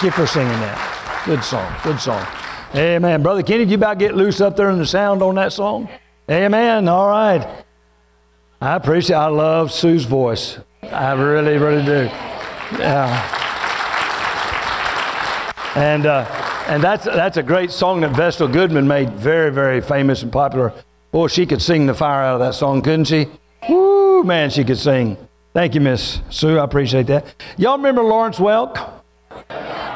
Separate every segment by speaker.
Speaker 1: Thank you for singing that. Good song. Good song. Amen. Brother Kenny, did you about get loose up there in the sound on that song? Amen. All right. I appreciate I love Sue's voice. I really, really do. Yeah. And, uh, and that's, that's a great song that Vestal Goodman made very, very famous and popular. Boy, she could sing the fire out of that song, couldn't she? Woo, man, she could sing. Thank you, Miss Sue. I appreciate that. Y'all remember Lawrence Welk?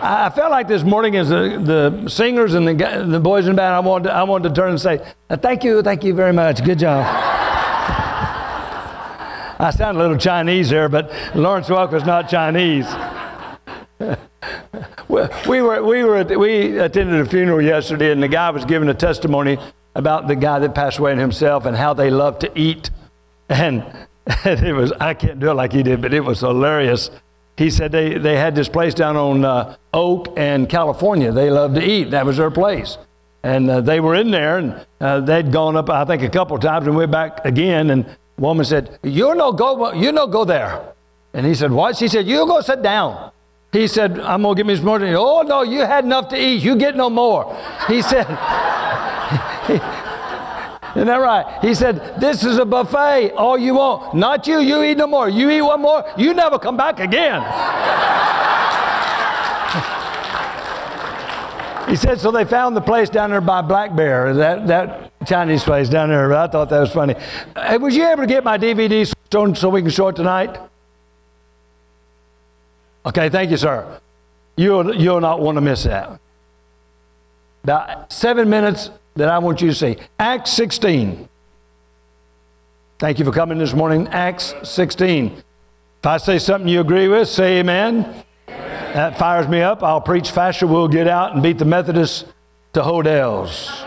Speaker 1: I felt like this morning as the, the singers and the, the boys in band, I wanted, to, I wanted to turn and say, uh, thank you, thank you very much. Good job. I sound a little Chinese there, but Lawrence Welk was not Chinese. we, were, we, were, we attended a funeral yesterday, and the guy was giving a testimony about the guy that passed away and himself and how they love to eat. And it was, I can't do it like he did, but it was hilarious. He said they, they had this place down on uh, Oak and California. They loved to eat. That was their place. And uh, they were in there, and uh, they'd gone up, I think, a couple of times, and went back again. And woman said, "You no go, you no go there." And he said, "What?" She said, "You go sit down." He said, I'm going to get me some more. Oh, no, you had enough to eat. You get no more. He said, Isn't that right? He said, This is a buffet. All you want. Not you. You eat no more. You eat one more. You never come back again. he said, So they found the place down there by Black Bear, that, that Chinese place down there. I thought that was funny. Hey, was you able to get my DVD so we can show it tonight? Okay, thank you, sir. You'll, you'll not want to miss that. About seven minutes that I want you to see. Acts 16. Thank you for coming this morning. Acts 16. If I say something you agree with, say amen. amen. That fires me up. I'll preach faster. We'll get out and beat the Methodists to Hodels.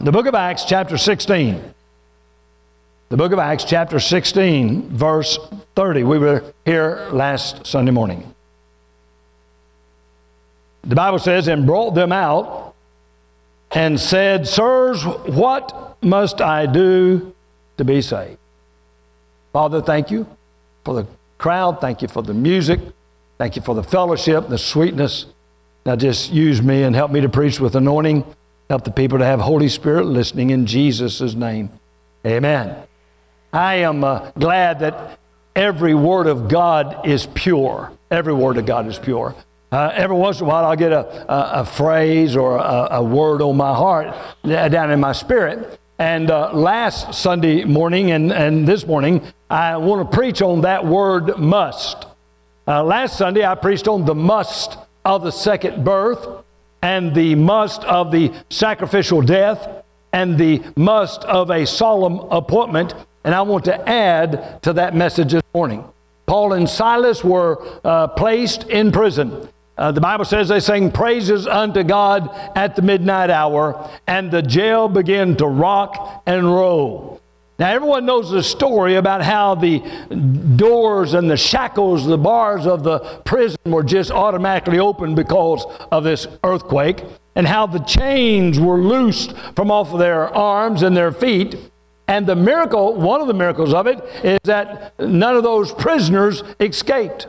Speaker 1: the book of Acts, chapter 16. The book of Acts, chapter 16, verse 30. We were here last Sunday morning. The Bible says, and brought them out and said, Sirs, what must I do to be saved? Father, thank you for the crowd. Thank you for the music. Thank you for the fellowship, the sweetness. Now just use me and help me to preach with anointing. Help the people to have Holy Spirit listening in Jesus' name. Amen. I am uh, glad that every word of God is pure. Every word of God is pure. Uh, every once in a while, I'll get a, a, a phrase or a, a, word on my heart, down in my spirit. And uh, last Sunday morning and, and this morning, I want to preach on that word must. Uh, last Sunday, I preached on the must of the second birth and the must of the sacrificial death and the must of a solemn appointment. And I want to add to that message this morning. Paul and Silas were uh, placed in prison. Uh, the Bible says they sang praises unto God at the midnight hour, and the jail began to rock and roll. Now, everyone knows the story about how the doors and the shackles, the bars of the prison were just automatically opened because of this earthquake, and how the chains were loosed from off of their arms and their feet. And the miracle, one of the miracles of it, is that none of those prisoners escaped.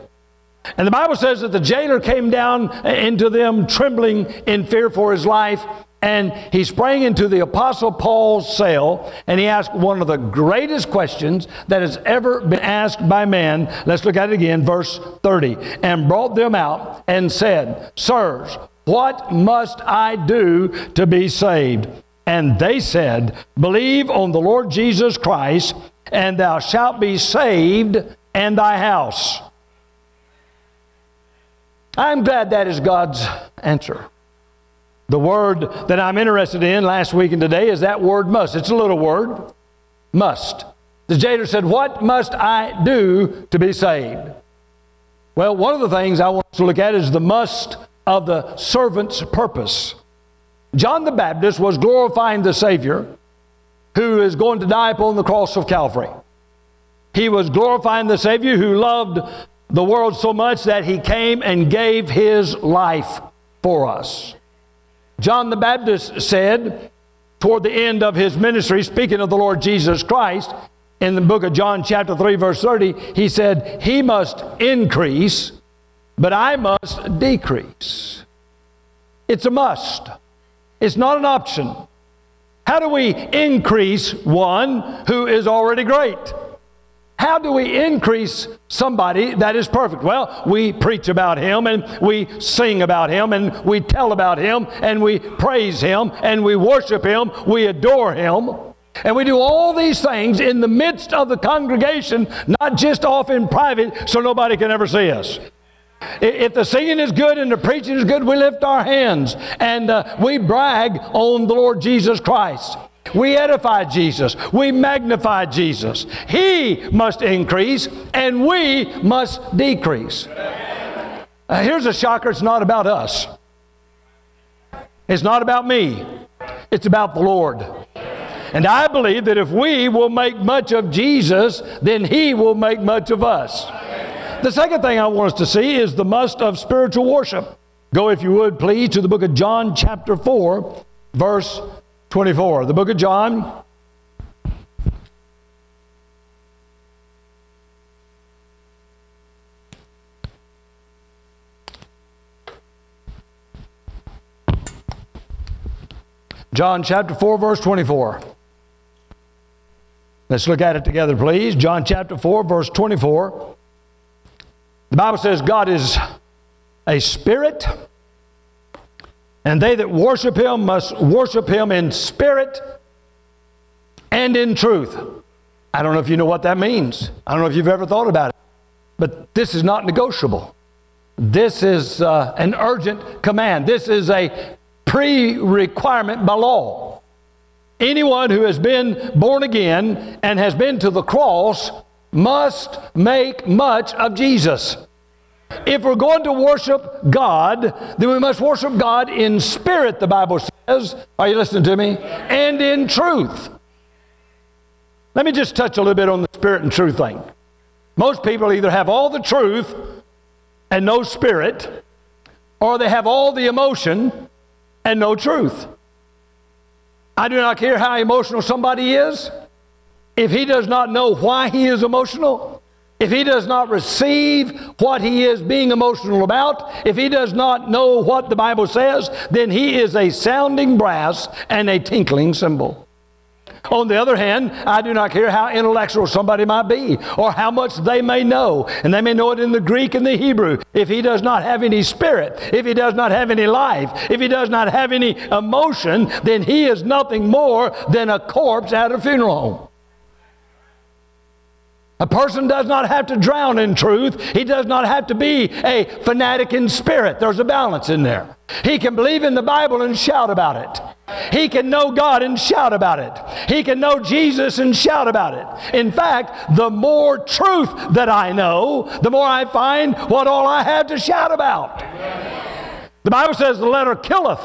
Speaker 1: And the Bible says that the jailer came down into them trembling in fear for his life. And he sprang into the Apostle Paul's cell and he asked one of the greatest questions that has ever been asked by man. Let's look at it again, verse 30. And brought them out and said, Sirs, what must I do to be saved? And they said, Believe on the Lord Jesus Christ, and thou shalt be saved and thy house. I'm glad that is God's answer. The word that I'm interested in last week and today is that word must. It's a little word, must. The jailer said, What must I do to be saved? Well, one of the things I want to look at is the must of the servant's purpose. John the Baptist was glorifying the Savior who is going to die upon the cross of Calvary. He was glorifying the Savior who loved the world so much that he came and gave his life for us. John the Baptist said, toward the end of his ministry, speaking of the Lord Jesus Christ, in the book of John, chapter 3, verse 30, he said, He must increase, but I must decrease. It's a must, it's not an option. How do we increase one who is already great? How do we increase somebody that is perfect? Well, we preach about him and we sing about him and we tell about him and we praise him and we worship him, we adore him. And we do all these things in the midst of the congregation, not just off in private so nobody can ever see us. If the singing is good and the preaching is good, we lift our hands and uh, we brag on the Lord Jesus Christ. We edify Jesus. We magnify Jesus. He must increase and we must decrease. Here's a shocker it's not about us, it's not about me, it's about the Lord. And I believe that if we will make much of Jesus, then He will make much of us. The second thing I want us to see is the must of spiritual worship. Go, if you would, please, to the book of John, chapter 4, verse 24. The book of John. John chapter 4, verse 24. Let's look at it together, please. John chapter 4, verse 24. The Bible says God is a spirit, and they that worship him must worship him in spirit and in truth. I don't know if you know what that means. I don't know if you've ever thought about it. But this is not negotiable. This is uh, an urgent command. This is a pre requirement by law. Anyone who has been born again and has been to the cross must make much of Jesus. If we're going to worship God, then we must worship God in spirit, the Bible says. Are you listening to me? And in truth. Let me just touch a little bit on the spirit and truth thing. Most people either have all the truth and no spirit, or they have all the emotion and no truth. I do not care how emotional somebody is. If he does not know why he is emotional, if he does not receive what he is being emotional about, if he does not know what the Bible says, then he is a sounding brass and a tinkling cymbal. On the other hand, I do not care how intellectual somebody might be or how much they may know, and they may know it in the Greek and the Hebrew. If he does not have any spirit, if he does not have any life, if he does not have any emotion, then he is nothing more than a corpse at a funeral home. A person does not have to drown in truth. He does not have to be a fanatic in spirit. There's a balance in there. He can believe in the Bible and shout about it. He can know God and shout about it. He can know Jesus and shout about it. In fact, the more truth that I know, the more I find what all I have to shout about. The Bible says the letter killeth,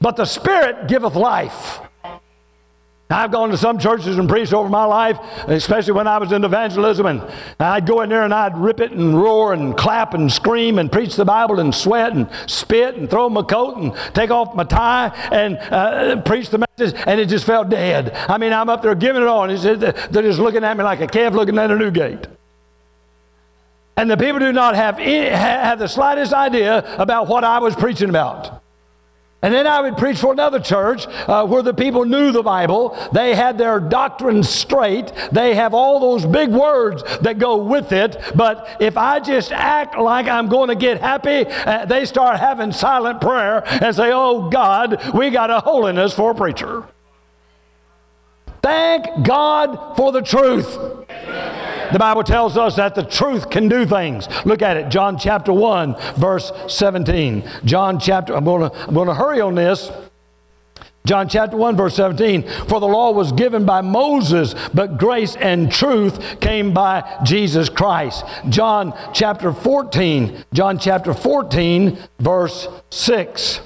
Speaker 1: but the Spirit giveth life. I've gone to some churches and preached over my life, especially when I was in evangelism, and I'd go in there and I'd rip it and roar and clap and scream and preach the Bible and sweat and spit and throw my coat and take off my tie and uh, preach the message, and it just felt dead. I mean, I'm up there giving it all, and they're just looking at me like a calf looking at a new gate. And the people do not have, any, have the slightest idea about what I was preaching about. And then I would preach for another church uh, where the people knew the Bible. They had their doctrine straight. They have all those big words that go with it. But if I just act like I'm going to get happy, uh, they start having silent prayer and say, Oh God, we got a holiness for a preacher. Thank God for the truth. The Bible tells us that the truth can do things. Look at it, John chapter 1, verse 17. John chapter, I'm going to, I'm going to hurry on this. John chapter 1, verse 17. For the law was given by Moses, but grace and truth came by Jesus Christ. John chapter 14, John chapter 14, verse 6.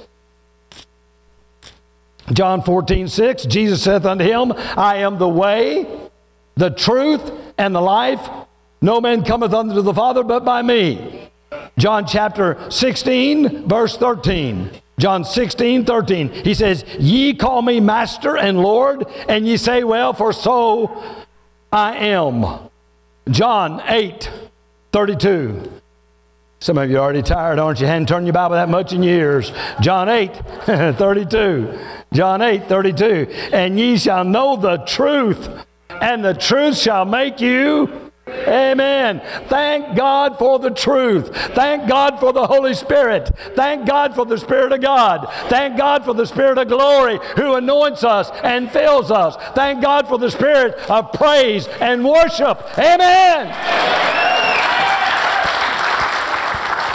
Speaker 1: John 14, 6, Jesus saith unto him, I am the way, the truth, and the life. No man cometh unto the Father but by me. John chapter 16, verse 13. John 16, 13. He says, Ye call me Master and Lord, and ye say, Well, for so I am. John 8, 32. Some of you are already tired, aren't you? Hadn't turned your Bible that much in years. John 8, 32. John 8, 32. And ye shall know the truth, and the truth shall make you Amen. Thank God for the truth. Thank God for the Holy Spirit. Thank God for the Spirit of God. Thank God for the Spirit of glory who anoints us and fills us. Thank God for the Spirit of praise and worship. Amen.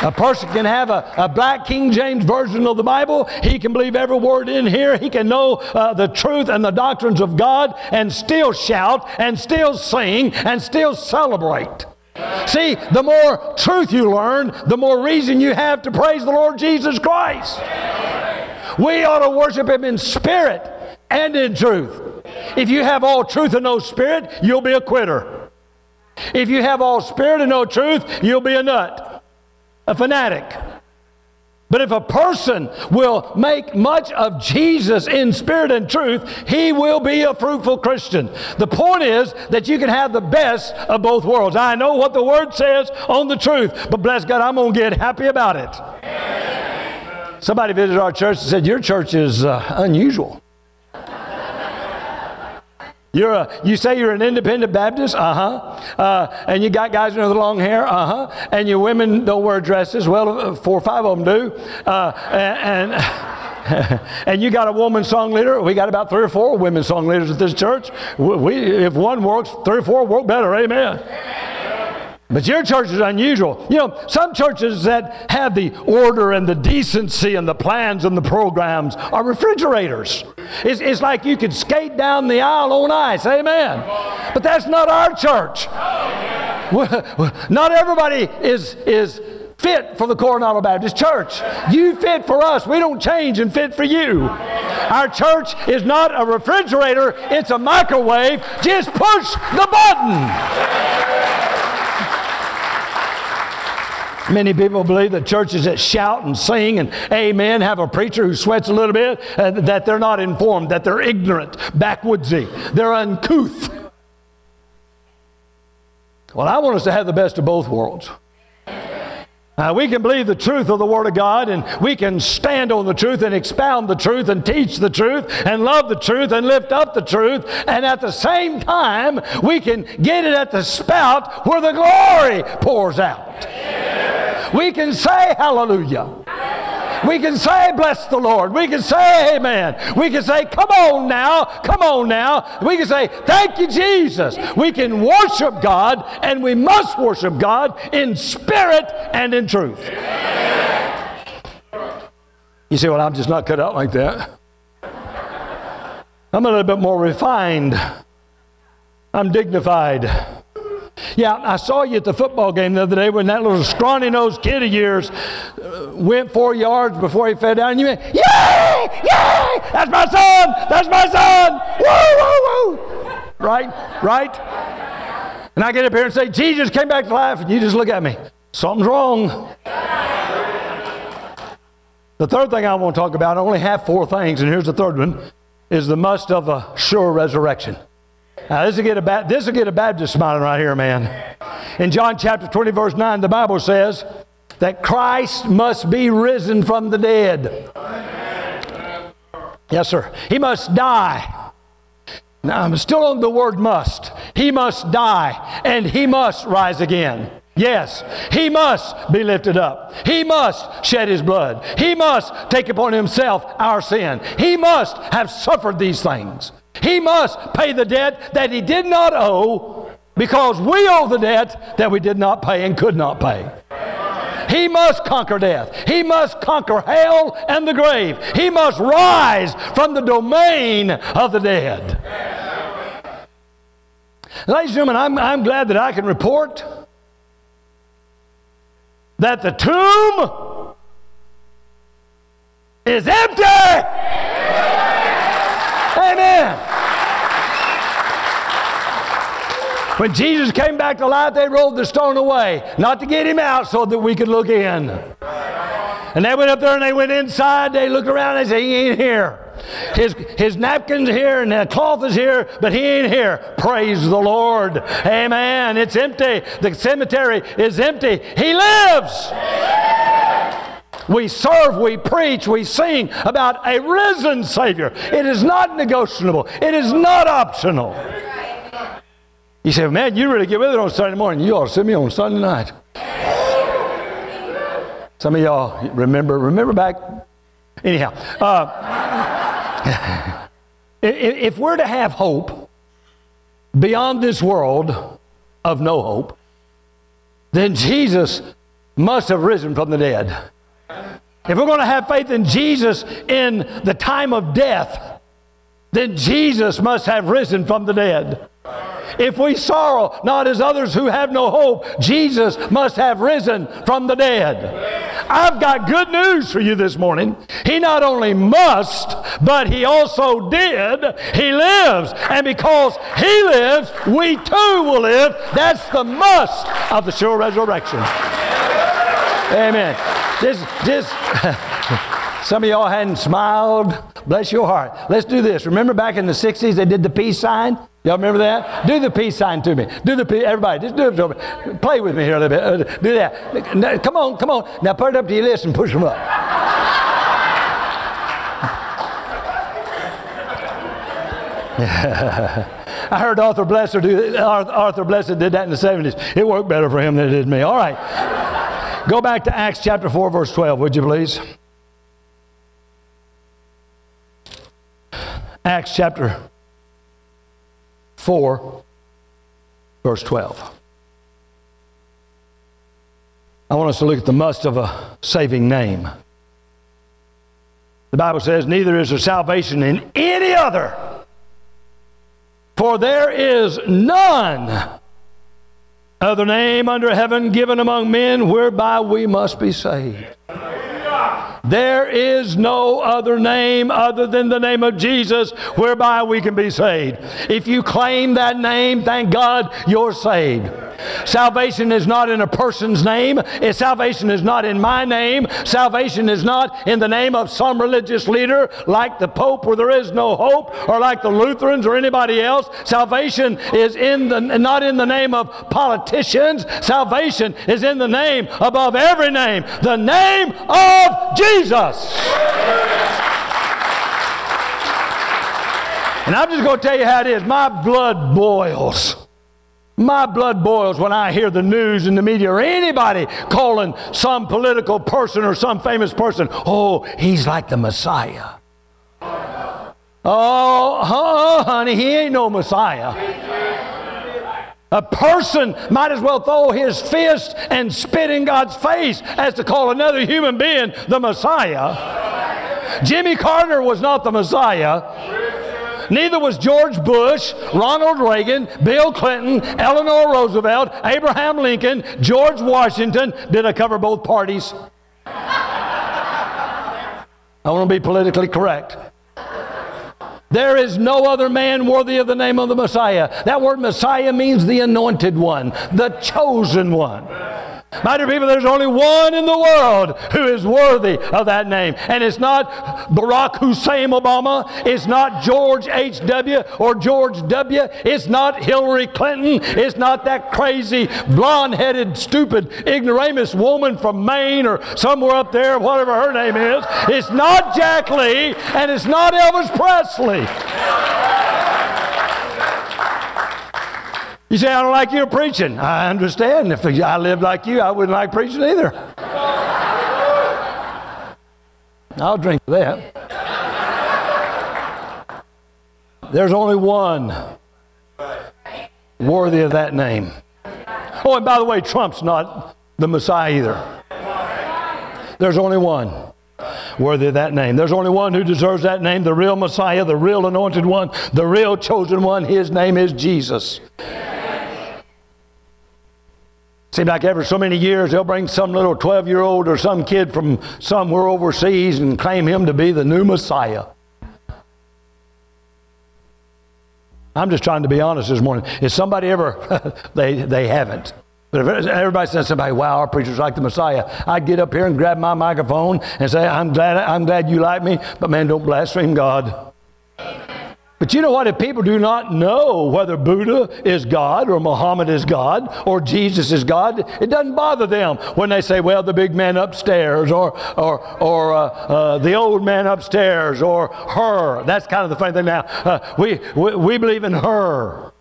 Speaker 1: A person can have a, a black King James version of the Bible. He can believe every word in here. He can know uh, the truth and the doctrines of God and still shout and still sing and still celebrate. See, the more truth you learn, the more reason you have to praise the Lord Jesus Christ. We ought to worship Him in spirit and in truth. If you have all truth and no spirit, you'll be a quitter. If you have all spirit and no truth, you'll be a nut a fanatic. But if a person will make much of Jesus in spirit and truth, he will be a fruitful Christian. The point is that you can have the best of both worlds. I know what the Word says on the truth, but bless God, I'm going to get happy about it. Somebody visited our church and said, Your church is uh, unusual. You're a, you say you're an independent Baptist? Uh-huh. Uh, and you got guys with long hair? Uh-huh. And your women don't wear dresses? Well, uh, four or five of them do. Uh, and, and, and you got a woman song leader. We got about three or four women song leaders at this church. We, if one works, three or four work better. Amen. But your church is unusual. You know, some churches that have the order and the decency and the plans and the programs are refrigerators. It's, it's like you could skate down the aisle on ice. Amen. But that's not our church. Not everybody is, is fit for the Coronado Baptist Church. You fit for us. We don't change and fit for you. Our church is not a refrigerator, it's a microwave. Just push the button. Many people believe that churches that shout and sing and amen have a preacher who sweats a little bit, uh, that they're not informed, that they're ignorant, backwoodsy, they're uncouth. Well, I want us to have the best of both worlds. Uh, we can believe the truth of the Word of God and we can stand on the truth and expound the truth and teach the truth and love the truth and lift up the truth. And at the same time, we can get it at the spout where the glory pours out. We can say hallelujah. We can say, bless the Lord. We can say, amen. We can say, come on now, come on now. We can say, thank you, Jesus. We can worship God, and we must worship God in spirit and in truth. You say, well, I'm just not cut out like that. I'm a little bit more refined. I'm dignified. Yeah, I saw you at the football game the other day when that little scrawny nosed kid of yours uh, went four yards before he fell down. And you went, Yay! Yay! That's my son! That's my son! Woo, woo, woo! Right? Right? And I get up here and say, Jesus came back to life, and you just look at me. Something's wrong. The third thing I want to talk about, I only have four things, and here's the third one, is the must of a sure resurrection. Now, this will, get a this will get a Baptist smiling right here, man. In John chapter 20, verse 9, the Bible says that Christ must be risen from the dead. Yes, sir. He must die. Now, I'm still on the word must. He must die and he must rise again. Yes, he must be lifted up. He must shed his blood. He must take upon himself our sin. He must have suffered these things. He must pay the debt that he did not owe because we owe the debt that we did not pay and could not pay. He must conquer death. He must conquer hell and the grave. He must rise from the domain of the dead. Ladies and gentlemen, I'm, I'm glad that I can report that the tomb is empty. Amen. When Jesus came back to life, they rolled the stone away, not to get him out so that we could look in. And they went up there and they went inside. They looked around and they said, He ain't here. His, his napkin's here and the cloth is here, but he ain't here. Praise the Lord. Amen. It's empty. The cemetery is empty. He lives. We serve, we preach, we sing about a risen Savior. It is not negotiable, it is not optional. You said, man, you really get with it on Sunday morning. You ought to see me on Sunday night. Some of y'all remember, remember back. Anyhow, uh, if we're to have hope beyond this world of no hope, then Jesus must have risen from the dead. If we're going to have faith in Jesus in the time of death, then Jesus must have risen from the dead. If we sorrow not as others who have no hope, Jesus must have risen from the dead. I've got good news for you this morning. He not only must, but he also did. He lives. And because he lives, we too will live. That's the must of the sure resurrection. Amen. This, this, some of y'all hadn't smiled. Bless your heart. Let's do this. Remember back in the 60s, they did the peace sign? Y'all remember that? Do the peace sign to me. Do the peace, everybody, just do it to me. Play with me here a little bit. Uh, do that. Come on, come on. Now put it up to your list and push them up. I heard Arthur Blessitt do Arthur Blessitt did that in the 70s. It worked better for him than it did me. All right. Go back to Acts chapter 4, verse 12, would you please? Acts chapter 4, verse 12. I want us to look at the must of a saving name. The Bible says, Neither is there salvation in any other, for there is none other name under heaven given among men whereby we must be saved. There is no other name other than the name of Jesus whereby we can be saved. If you claim that name, thank God you're saved. Salvation is not in a person's name. Salvation is not in my name. Salvation is not in the name of some religious leader like the Pope where there is no hope or like the Lutherans or anybody else. Salvation is in the, not in the name of politicians. Salvation is in the name above every name. The name of Jesus. And I'm just going to tell you how it is. My blood boils my blood boils when I hear the news in the media or anybody calling some political person or some famous person, oh, he's like the Messiah. Oh, honey, he ain't no Messiah. A person might as well throw his fist and spit in God's face as to call another human being the Messiah. Jimmy Carter was not the Messiah. Neither was George Bush, Ronald Reagan, Bill Clinton, Eleanor Roosevelt, Abraham Lincoln, George Washington. Did I cover both parties? I want to be politically correct. There is no other man worthy of the name of the Messiah. That word Messiah means the anointed one, the chosen one. My dear people, there's only one in the world who is worthy of that name. And it's not Barack Hussein Obama. It's not George H.W. or George W. It's not Hillary Clinton. It's not that crazy, blonde headed, stupid, ignoramus woman from Maine or somewhere up there, whatever her name is. It's not Jack Lee, and it's not Elvis Presley. You say, I don't like your preaching. I understand. If I lived like you, I wouldn't like preaching either. I'll drink that. There's only one worthy of that name. Oh, and by the way, Trump's not the Messiah either. There's only one worthy of that name. There's only one who deserves that name the real Messiah, the real anointed one, the real chosen one. His name is Jesus. Seems like every so many years they'll bring some little 12 year old or some kid from somewhere overseas and claim him to be the new Messiah. I'm just trying to be honest this morning. Is somebody ever, they, they haven't. But if everybody says somebody, wow, our preacher's like the Messiah, I'd get up here and grab my microphone and say, I'm glad, I'm glad you like me, but man, don't blaspheme God. But you know what? If people do not know whether Buddha is God or Muhammad is God or Jesus is God, it doesn't bother them when they say, well, the big man upstairs or, or, or uh, uh, the old man upstairs or her. That's kind of the funny thing now. Uh, we, we, we believe in her.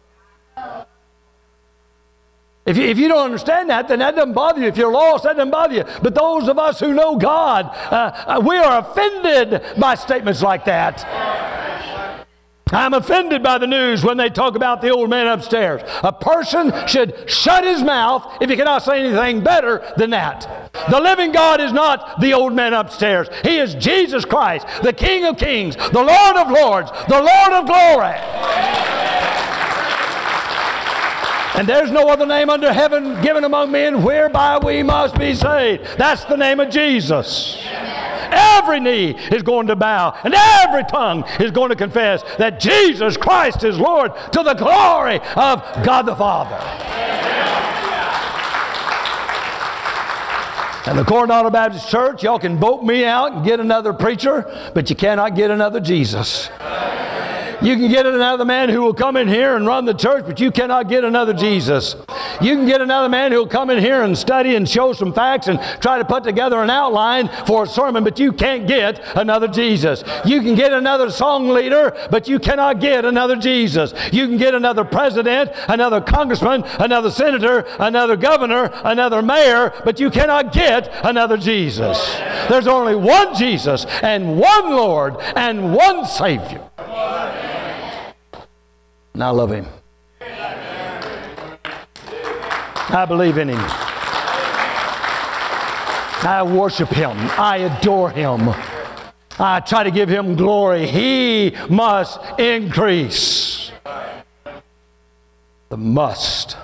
Speaker 1: If you, if you don't understand that, then that doesn't bother you. If you're lost, that doesn't bother you. But those of us who know God, uh, uh, we are offended by statements like that. I'm offended by the news when they talk about the old man upstairs. A person should shut his mouth if he cannot say anything better than that. The living God is not the old man upstairs. He is Jesus Christ, the King of kings, the Lord of lords, the Lord of glory. And there's no other name under heaven given among men whereby we must be saved. That's the name of Jesus. Every knee is going to bow and every tongue is going to confess that Jesus Christ is Lord to the glory of God the Father. And the Coronado Baptist Church, y'all can vote me out and get another preacher, but you cannot get another Jesus. You can get another man who will come in here and run the church, but you cannot get another Jesus. You can get another man who will come in here and study and show some facts and try to put together an outline for a sermon, but you can't get another Jesus. You can get another song leader, but you cannot get another Jesus. You can get another president, another congressman, another senator, another governor, another mayor, but you cannot get another Jesus. There's only one Jesus and one Lord and one Savior. And I love him. I believe in him. I worship him. I adore him. I try to give him glory. He must increase. The must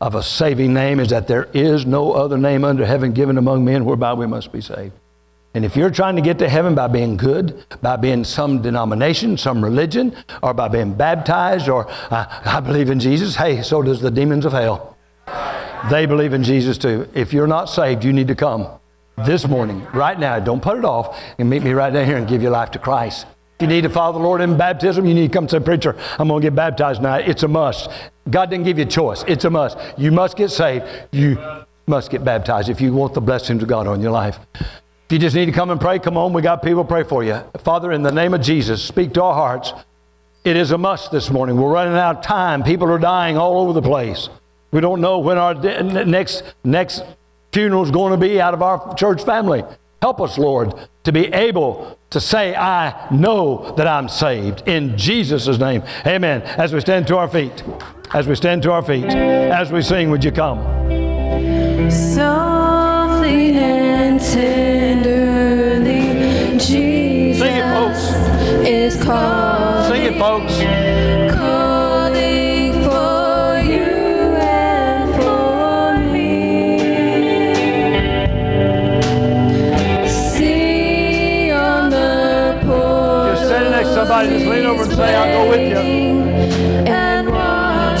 Speaker 1: of a saving name is that there is no other name under heaven given among men whereby we must be saved. And if you're trying to get to heaven by being good, by being some denomination, some religion, or by being baptized, or uh, I believe in Jesus, hey, so does the demons of hell. They believe in Jesus too. If you're not saved, you need to come this morning, right now. Don't put it off and meet me right down here and give your life to Christ. If you need to follow the Lord in baptism, you need to come say, Preacher, I'm going to get baptized now. It's a must. God didn't give you a choice. It's a must. You must get saved. You must get baptized if you want the blessings of God on your life. If you just need to come and pray, come on. We got people pray for you. Father, in the name of Jesus, speak to our hearts. It is a must this morning. We're running out of time. People are dying all over the place. We don't know when our next next funeral is going to be out of our church family. Help us, Lord, to be able to say, I know that I'm saved. In Jesus' name. Amen. As we stand to our feet, as we stand to our feet, as we sing, would you come?
Speaker 2: Softly and calling.
Speaker 1: Sing it, folks.
Speaker 2: Calling for you and for me. See on the portal
Speaker 1: Just stand next to somebody, just lean over and say, I'll go with you.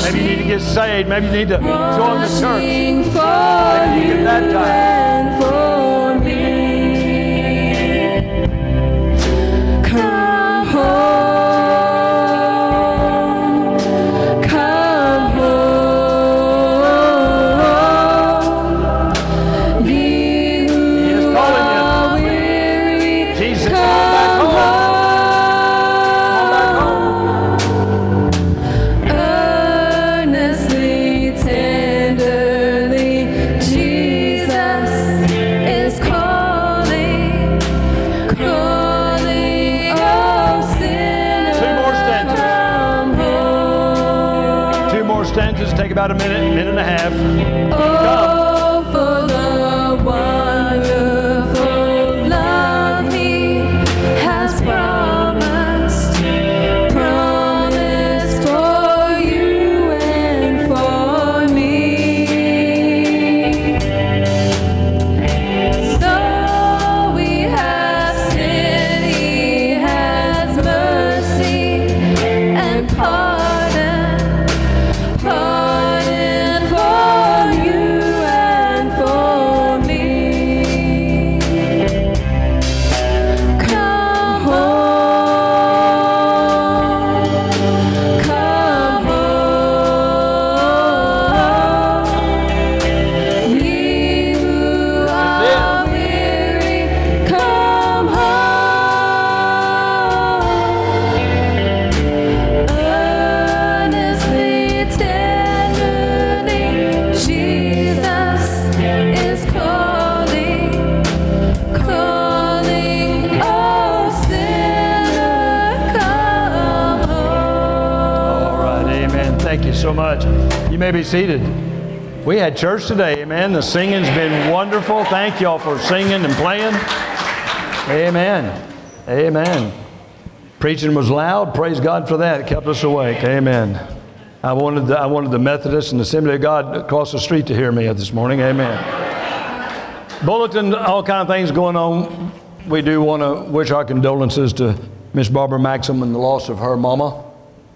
Speaker 1: Maybe you need to get saved. Maybe you need to join the church. Maybe you get baptized. Be seated. We had church today, amen. The singing's been wonderful. Thank y'all for singing and playing. Amen. Amen. Preaching was loud. Praise God for that. It kept us awake. Amen. I wanted the, I wanted the Methodists and the Assembly of God across the street to hear me this morning. Amen. Bulletin, all kind of things going on. We do want to wish our condolences to Miss Barbara Maxim and the loss of her mama.